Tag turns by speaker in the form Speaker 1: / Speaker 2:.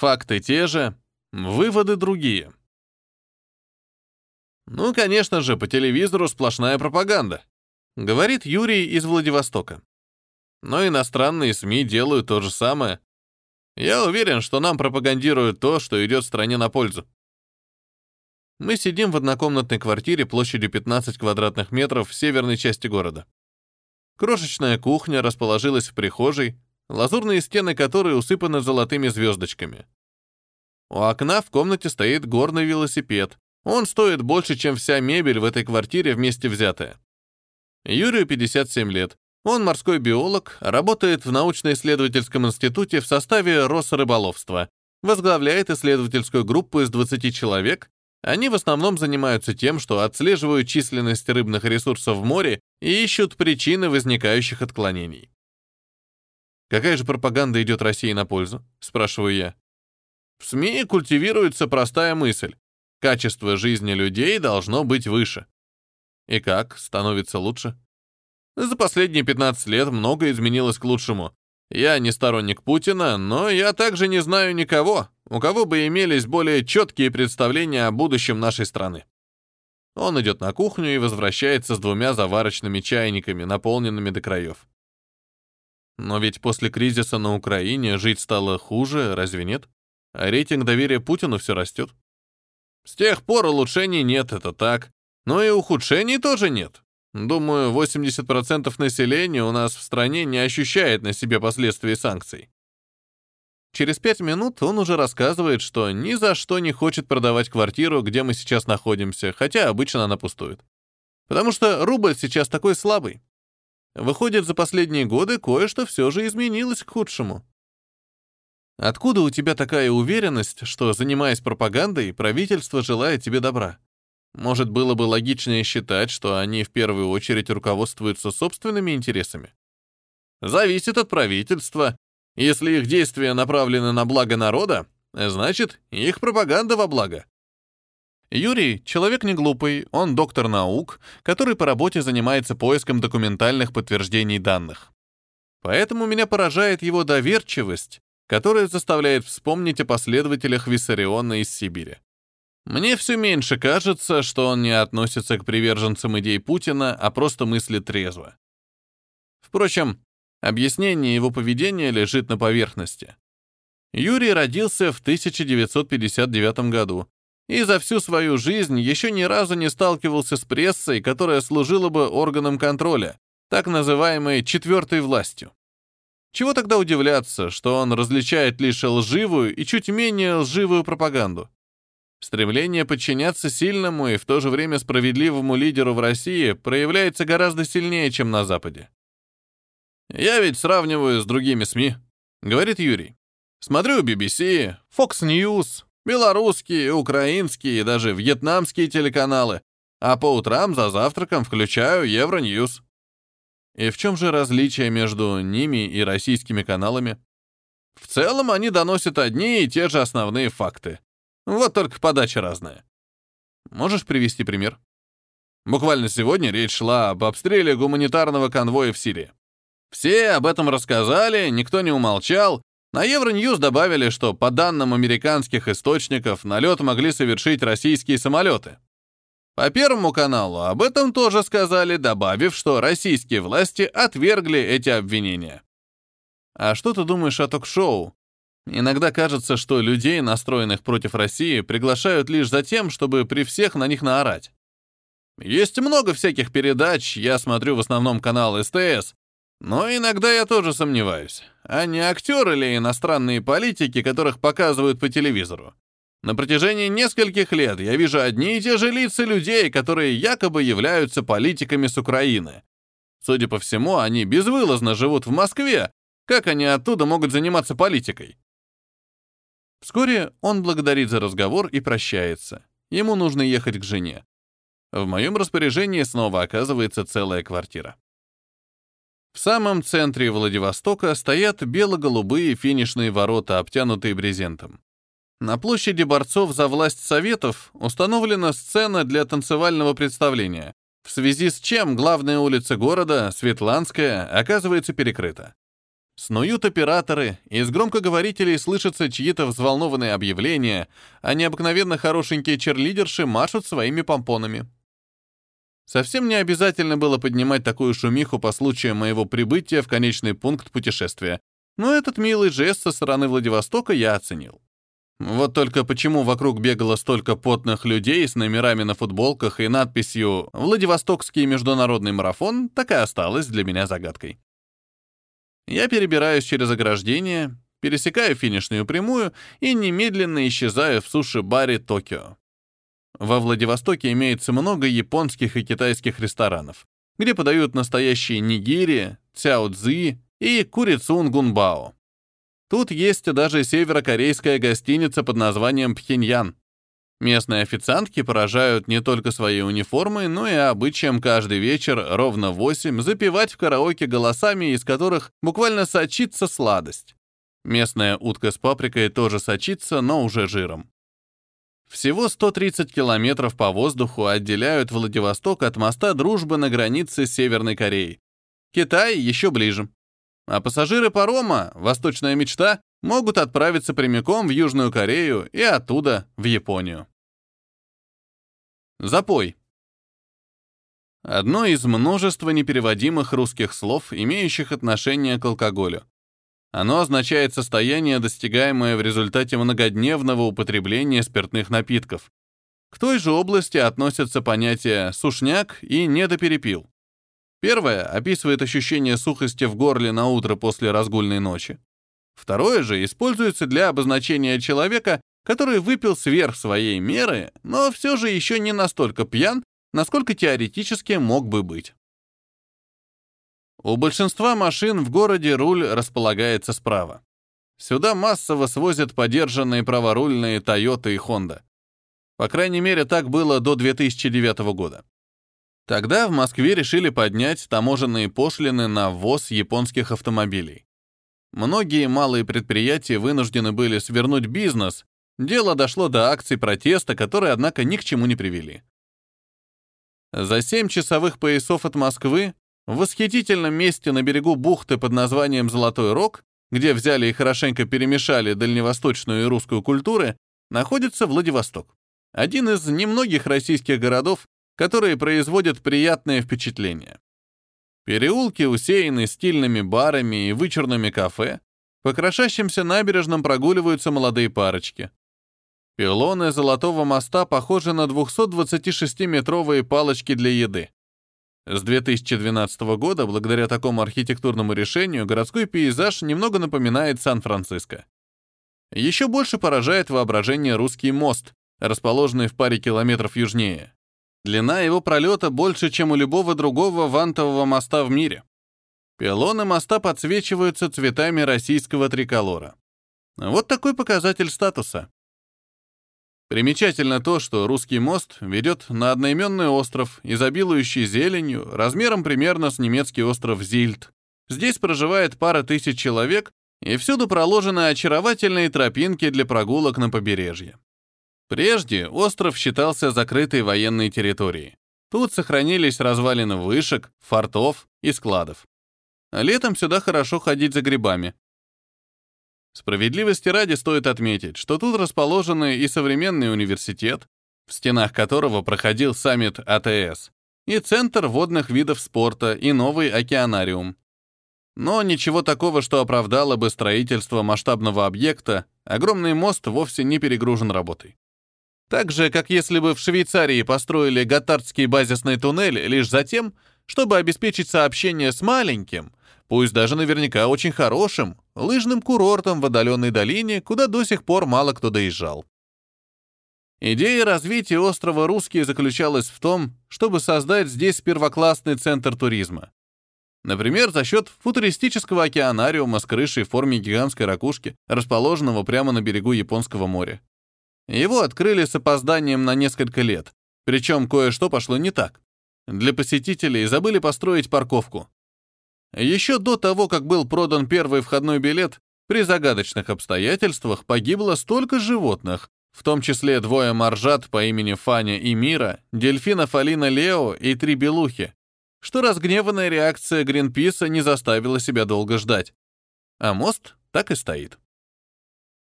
Speaker 1: Факты те же, выводы другие. Ну, конечно же, по телевизору сплошная пропаганда, говорит Юрий из Владивостока. Но иностранные СМИ делают то же самое. Я уверен, что нам пропагандируют то, что идет стране на пользу. Мы сидим в однокомнатной квартире площадью 15 квадратных метров в северной части города. Крошечная кухня расположилась в прихожей, лазурные стены которой усыпаны золотыми звездочками. У окна в комнате стоит горный велосипед. Он стоит больше, чем вся мебель в этой квартире вместе взятая. Юрию 57 лет. Он морской биолог, работает в научно-исследовательском институте в составе Росрыболовства, возглавляет исследовательскую группу из 20 человек они в основном занимаются тем, что отслеживают численность рыбных ресурсов в море и ищут причины возникающих отклонений. «Какая же пропаганда идет России на пользу?» — спрашиваю я. В СМИ культивируется простая мысль. Качество жизни людей должно быть выше. И как? Становится лучше? За последние 15 лет многое изменилось к лучшему. Я не сторонник Путина, но я также не знаю никого, у кого бы имелись более четкие представления о будущем нашей страны. Он идет на кухню и возвращается с двумя заварочными чайниками, наполненными до краев. Но ведь после кризиса на Украине жить стало хуже, разве нет? А рейтинг доверия Путину все растет. С тех пор улучшений нет, это так. Но и ухудшений тоже нет. Думаю, 80% населения у нас в стране не ощущает на себе последствий санкций. Через пять минут он уже рассказывает, что ни за что не хочет продавать квартиру, где мы сейчас находимся, хотя обычно она пустует. Потому что рубль сейчас такой слабый. Выходит, за последние годы кое-что все же изменилось к худшему. Откуда у тебя такая уверенность, что, занимаясь пропагандой, правительство желает тебе добра? Может, было бы логичнее считать, что они в первую очередь руководствуются собственными интересами? Зависит от правительства. Если их действия направлены на благо народа, значит, их пропаганда во благо. Юрий — человек не глупый, он доктор наук, который по работе занимается поиском документальных подтверждений данных. Поэтому меня поражает его доверчивость, которая заставляет вспомнить о последователях Виссариона из Сибири. Мне все меньше кажется, что он не относится к приверженцам идей Путина, а просто мыслит трезво. Впрочем, объяснение его поведения лежит на поверхности. Юрий родился в 1959 году и за всю свою жизнь еще ни разу не сталкивался с прессой, которая служила бы органом контроля, так называемой четвертой властью. Чего тогда удивляться, что он различает лишь лживую и чуть менее лживую пропаганду? Стремление подчиняться сильному и в то же время справедливому лидеру в России проявляется гораздо сильнее, чем на Западе. «Я ведь сравниваю с другими СМИ», — говорит Юрий. «Смотрю BBC, Fox News, белорусские, украинские и даже вьетнамские телеканалы, а по утрам за завтраком включаю Евроньюз». И в чем же различие между ними и российскими каналами? В целом они доносят одни и те же основные факты. Вот только подача разная. Можешь привести пример? Буквально сегодня речь шла об обстреле гуманитарного конвоя в Сирии. Все об этом рассказали, никто не умолчал. На Евроньюз добавили, что по данным американских источников налет могли совершить российские самолеты. По Первому каналу об этом тоже сказали, добавив, что российские власти отвергли эти обвинения. А что ты думаешь о ток-шоу, Иногда кажется, что людей, настроенных против России, приглашают лишь за тем, чтобы при всех на них наорать. Есть много всяких передач, я смотрю в основном канал СТС, но иногда я тоже сомневаюсь, а не актеры ли иностранные политики, которых показывают по телевизору. На протяжении нескольких лет я вижу одни и те же лица людей, которые якобы являются политиками с Украины. Судя по всему, они безвылазно живут в Москве. Как они оттуда могут заниматься политикой? Вскоре он благодарит за разговор и прощается. Ему нужно ехать к жене. В моем распоряжении снова оказывается целая квартира. В самом центре Владивостока стоят бело-голубые финишные ворота, обтянутые брезентом. На площади борцов за власть Советов установлена сцена для танцевального представления, в связи с чем главная улица города, Светланская, оказывается перекрыта. Снуют операторы, из громкоговорителей слышатся чьи-то взволнованные объявления, а необыкновенно хорошенькие черлидерши машут своими помпонами. Совсем не обязательно было поднимать такую шумиху по случаю моего прибытия в конечный пункт путешествия, но этот милый жест со стороны Владивостока я оценил. Вот только почему вокруг бегало столько потных людей с номерами на футболках и надписью «Владивостокский международный марафон» так и осталось для меня загадкой. Я перебираюсь через ограждение, пересекаю финишную прямую и немедленно исчезаю в суши-баре Токио. Во Владивостоке имеется много японских и китайских ресторанов, где подают настоящие нигири, цяо-цзи и курицун гунбао. Тут есть даже северокорейская гостиница под названием Пхеньян. Местные официантки поражают не только своей униформой, но и обычаем каждый вечер ровно в 8 запевать в караоке голосами, из которых буквально сочится сладость. Местная утка с паприкой тоже сочится, но уже жиром. Всего 130 километров по воздуху отделяют Владивосток от моста дружбы на границе с Северной Кореей. Китай еще ближе. А пассажиры парома, восточная мечта, могут отправиться прямиком в Южную Корею и оттуда в Японию. Запой. Одно из множества непереводимых русских слов, имеющих отношение к алкоголю. Оно означает состояние, достигаемое в результате многодневного употребления спиртных напитков. К той же области относятся понятия «сушняк» и «недоперепил». Первое описывает ощущение сухости в горле на утро после разгульной ночи. Второе же используется для обозначения человека, который выпил сверх своей меры, но все же еще не настолько пьян, насколько теоретически мог бы быть. У большинства машин в городе руль располагается справа. Сюда массово свозят подержанные праворульные Toyota и Honda. По крайней мере, так было до 2009 года. Тогда в Москве решили поднять таможенные пошлины на ввоз японских автомобилей. Многие малые предприятия вынуждены были свернуть бизнес, дело дошло до акций протеста, которые, однако, ни к чему не привели. За 7 часовых поясов от Москвы в восхитительном месте на берегу бухты под названием Золотой Рог, где взяли и хорошенько перемешали дальневосточную и русскую культуры, находится Владивосток. Один из немногих российских городов, которые производят приятное впечатление. Переулки усеяны стильными барами и вычурными кафе, по крошащимся набережным прогуливаются молодые парочки. Пилоны Золотого моста похожи на 226-метровые палочки для еды. С 2012 года, благодаря такому архитектурному решению, городской пейзаж немного напоминает Сан-Франциско. Еще больше поражает воображение русский мост, расположенный в паре километров южнее. Длина его пролета больше, чем у любого другого вантового моста в мире. Пилоны моста подсвечиваются цветами российского триколора. Вот такой показатель статуса. Примечательно то, что русский мост ведет на одноименный остров, изобилующий зеленью, размером примерно с немецкий остров Зильд. Здесь проживает пара тысяч человек, и всюду проложены очаровательные тропинки для прогулок на побережье. Прежде остров считался закрытой военной территорией. Тут сохранились развалины вышек, фортов и складов. летом сюда хорошо ходить за грибами. Справедливости ради стоит отметить, что тут расположены и современный университет, в стенах которого проходил саммит АТС, и Центр водных видов спорта, и новый океанариум. Но ничего такого, что оправдало бы строительство масштабного объекта, огромный мост вовсе не перегружен работой. Так же, как если бы в Швейцарии построили Готардский базисный туннель лишь за тем, чтобы обеспечить сообщение с маленьким, пусть даже наверняка очень хорошим, лыжным курортом в отдаленной долине, куда до сих пор мало кто доезжал. Идея развития острова Русский заключалась в том, чтобы создать здесь первоклассный центр туризма. Например, за счет футуристического океанариума с крышей в форме гигантской ракушки, расположенного прямо на берегу Японского моря. Его открыли с опозданием на несколько лет, причем кое-что пошло не так. Для посетителей забыли построить парковку. Еще до того, как был продан первый входной билет, при загадочных обстоятельствах погибло столько животных, в том числе двое моржат по имени Фаня и Мира, дельфинов Алина Лео и три белухи, что разгневанная реакция Гринписа не заставила себя долго ждать. А мост так и стоит.